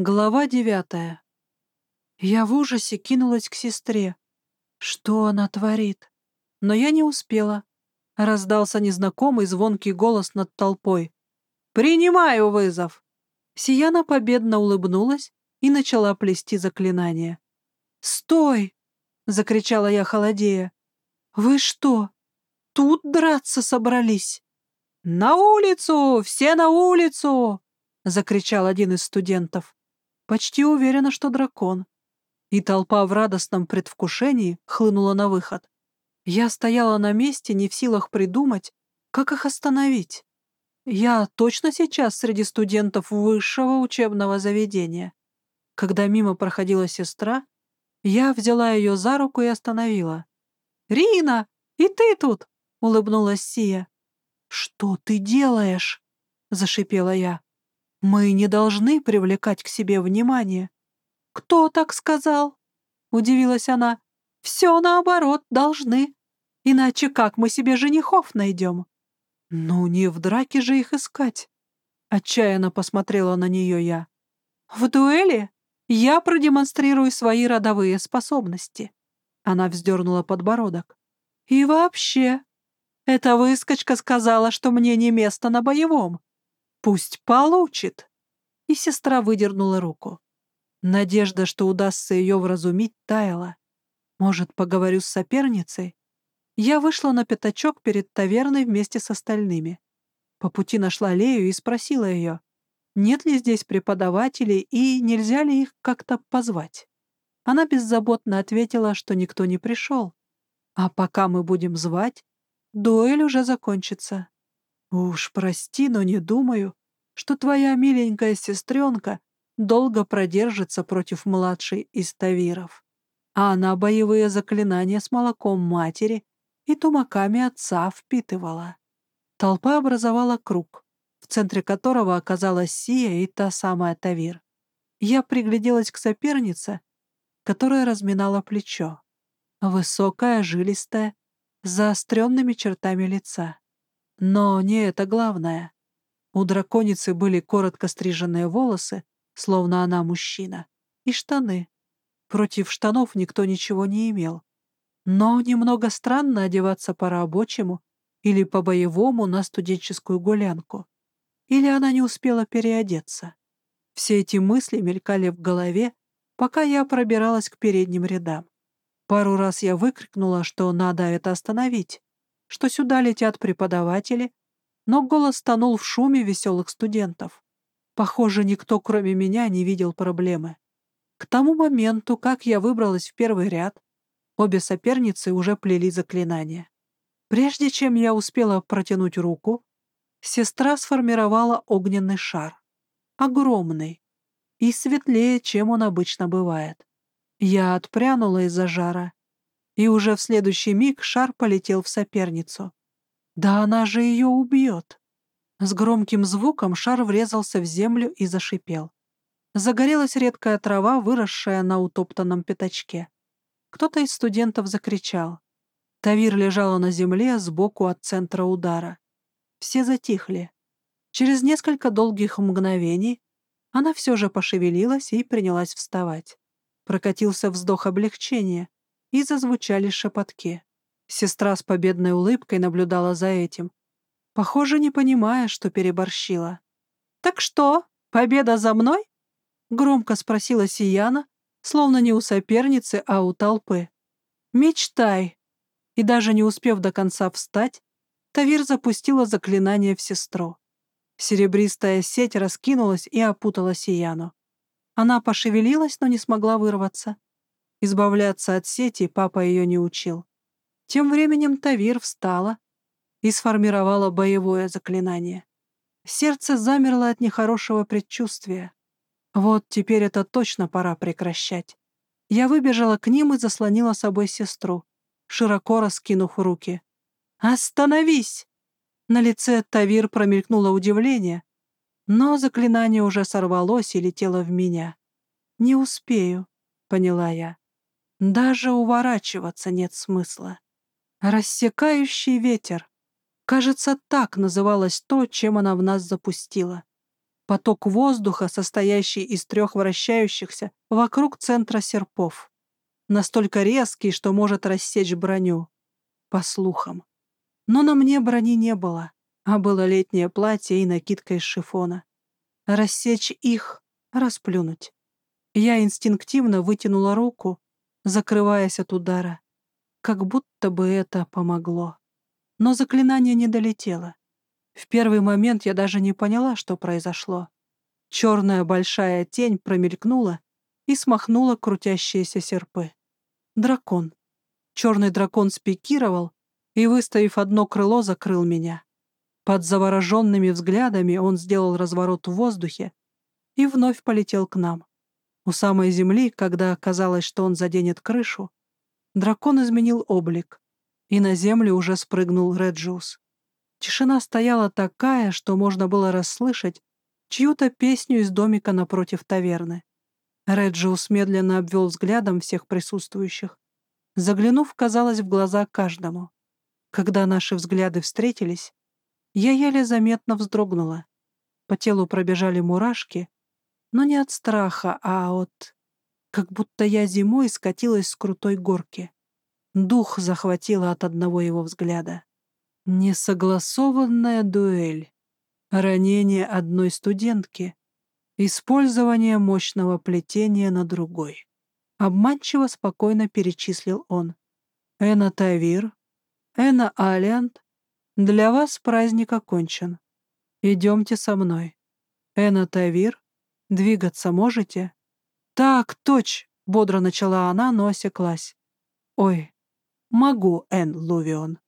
Глава девятая. Я в ужасе кинулась к сестре. Что она творит? Но я не успела. Раздался незнакомый звонкий голос над толпой. «Принимаю вызов!» Сияна победно улыбнулась и начала плести заклинание. «Стой!» — закричала я, холодея. «Вы что, тут драться собрались?» «На улицу! Все на улицу!» — закричал один из студентов. Почти уверена, что дракон. И толпа в радостном предвкушении хлынула на выход. Я стояла на месте, не в силах придумать, как их остановить. Я точно сейчас среди студентов высшего учебного заведения. Когда мимо проходила сестра, я взяла ее за руку и остановила. «Рина, и ты тут!» — улыбнулась Сия. «Что ты делаешь?» — зашипела я. Мы не должны привлекать к себе внимание. Кто так сказал? Удивилась она. Все наоборот, должны. Иначе как мы себе женихов найдем? Ну, не в драке же их искать. Отчаянно посмотрела на нее я. В дуэли я продемонстрирую свои родовые способности. Она вздернула подбородок. И вообще, эта выскочка сказала, что мне не место на боевом. Пусть получит. И сестра выдернула руку. Надежда, что удастся ее вразумить, таяла. Может, поговорю с соперницей? Я вышла на пятачок перед таверной вместе с остальными. По пути нашла Лею и спросила ее, нет ли здесь преподавателей и нельзя ли их как-то позвать. Она беззаботно ответила, что никто не пришел. А пока мы будем звать, дуэль уже закончится. Уж прости, но не думаю, что твоя миленькая сестренка долго продержится против младшей из Тавиров. А она боевые заклинания с молоком матери и тумаками отца впитывала. Толпа образовала круг, в центре которого оказалась Сия и та самая Тавир. Я пригляделась к сопернице, которая разминала плечо. Высокая, жилистая, с заостренными чертами лица. Но не это главное. У драконицы были коротко стриженные волосы, словно она мужчина, и штаны. Против штанов никто ничего не имел. Но немного странно одеваться по-рабочему или по-боевому на студенческую гулянку. Или она не успела переодеться. Все эти мысли мелькали в голове, пока я пробиралась к передним рядам. Пару раз я выкрикнула, что надо это остановить, что сюда летят преподаватели, но голос тонул в шуме веселых студентов. Похоже, никто, кроме меня, не видел проблемы. К тому моменту, как я выбралась в первый ряд, обе соперницы уже плели заклинания. Прежде чем я успела протянуть руку, сестра сформировала огненный шар. Огромный. И светлее, чем он обычно бывает. Я отпрянула из-за жара и уже в следующий миг шар полетел в соперницу. Да она же ее убьет. С громким звуком шар врезался в землю и зашипел. Загорелась редкая трава, выросшая на утоптанном пятачке. Кто-то из студентов закричал. Тавир лежала на земле сбоку от центра удара. Все затихли. Через несколько долгих мгновений она все же пошевелилась и принялась вставать. Прокатился вздох облегчения и зазвучали шепотки. Сестра с победной улыбкой наблюдала за этим, похоже, не понимая, что переборщила. «Так что, победа за мной?» — громко спросила Сияна, словно не у соперницы, а у толпы. «Мечтай!» И даже не успев до конца встать, Тавир запустила заклинание в сестру. Серебристая сеть раскинулась и опутала Сияну. Она пошевелилась, но не смогла вырваться. Избавляться от сети папа ее не учил. Тем временем Тавир встала и сформировала боевое заклинание. Сердце замерло от нехорошего предчувствия. Вот теперь это точно пора прекращать. Я выбежала к ним и заслонила собой сестру, широко раскинув руки. «Остановись!» На лице Тавир промелькнуло удивление, но заклинание уже сорвалось и летело в меня. «Не успею», — поняла я. Даже уворачиваться нет смысла. Рассекающий ветер. Кажется, так называлось то, чем она в нас запустила. Поток воздуха, состоящий из трех вращающихся вокруг центра серпов. Настолько резкий, что может рассечь броню. По слухам. Но на мне брони не было, а было летнее платье и накидка из шифона. Рассечь их, расплюнуть. Я инстинктивно вытянула руку, закрываясь от удара. Как будто бы это помогло. Но заклинание не долетело. В первый момент я даже не поняла, что произошло. Черная большая тень промелькнула и смахнула крутящиеся серпы. Дракон. Черный дракон спикировал и, выставив одно крыло, закрыл меня. Под завороженными взглядами он сделал разворот в воздухе и вновь полетел к нам. У самой земли, когда казалось, что он заденет крышу, дракон изменил облик, и на землю уже спрыгнул Реджиус. Тишина стояла такая, что можно было расслышать чью-то песню из домика напротив таверны. Реджиус медленно обвел взглядом всех присутствующих, заглянув, казалось, в глаза каждому. Когда наши взгляды встретились, я еле заметно вздрогнула. По телу пробежали мурашки, но не от страха, а от... Как будто я зимой скатилась с крутой горки. Дух захватило от одного его взгляда. Несогласованная дуэль. Ранение одной студентки. Использование мощного плетения на другой. Обманчиво спокойно перечислил он. Эна Тавир, Эна Алиант, для вас праздник окончен. Идемте со мной. Эна Тавир, Двигаться можете?» «Так, точь!» — бодро начала она, но осеклась. «Ой, могу, Энн Лувион».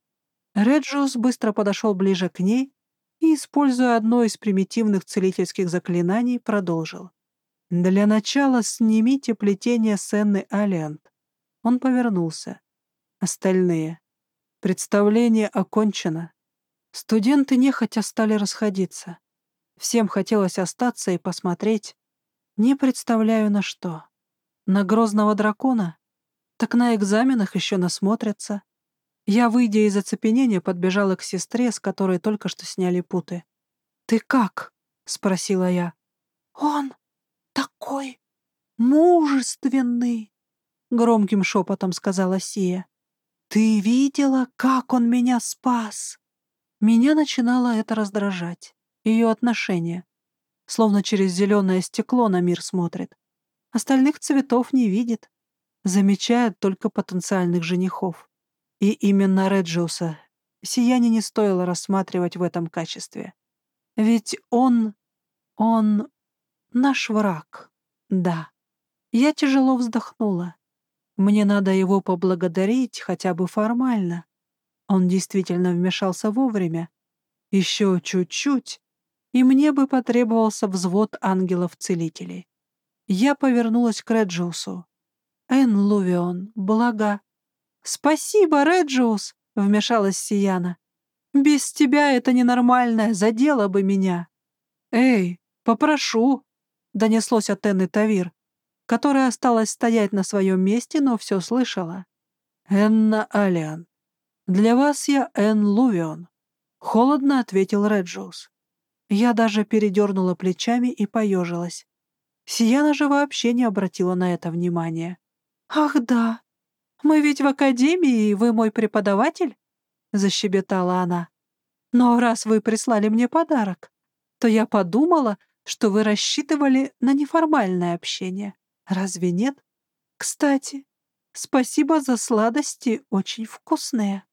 Реджиус быстро подошел ближе к ней и, используя одно из примитивных целительских заклинаний, продолжил. «Для начала снимите плетение Сенны Алиант». Он повернулся. Остальные. Представление окончено. Студенты нехотя стали расходиться. Всем хотелось остаться и посмотреть. Не представляю на что. На грозного дракона? Так на экзаменах еще насмотрятся. Я, выйдя из оцепенения, подбежала к сестре, с которой только что сняли путы. «Ты как?» — спросила я. «Он такой мужественный!» — громким шепотом сказала Сия. «Ты видела, как он меня спас?» Меня начинало это раздражать ее отношение. Словно через зеленое стекло на мир смотрит. Остальных цветов не видит. Замечает только потенциальных женихов. И именно Реджиуса сияние не стоило рассматривать в этом качестве. Ведь он... он... наш враг. Да. Я тяжело вздохнула. Мне надо его поблагодарить хотя бы формально. Он действительно вмешался вовремя. Еще чуть-чуть, и мне бы потребовался взвод ангелов-целителей. Я повернулась к Реджиусу. «Эн Лувион, блага». «Спасибо, Реджиус!» — вмешалась Сияна. «Без тебя это ненормальное задело бы меня». «Эй, попрошу!» — донеслось от Энны Тавир, которая осталась стоять на своем месте, но все слышала. «Энна Алиан, для вас я Эн Лувион», — холодно ответил Реджиус. Я даже передернула плечами и поежилась. Сияна же вообще не обратила на это внимания. «Ах да, мы ведь в академии, и вы мой преподаватель?» — защебетала она. «Но раз вы прислали мне подарок, то я подумала, что вы рассчитывали на неформальное общение. Разве нет? Кстати, спасибо за сладости, очень вкусные».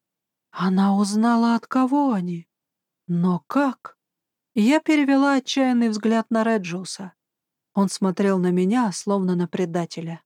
Она узнала, от кого они. Но как? Я перевела отчаянный взгляд на Реджуса. Он смотрел на меня, словно на предателя.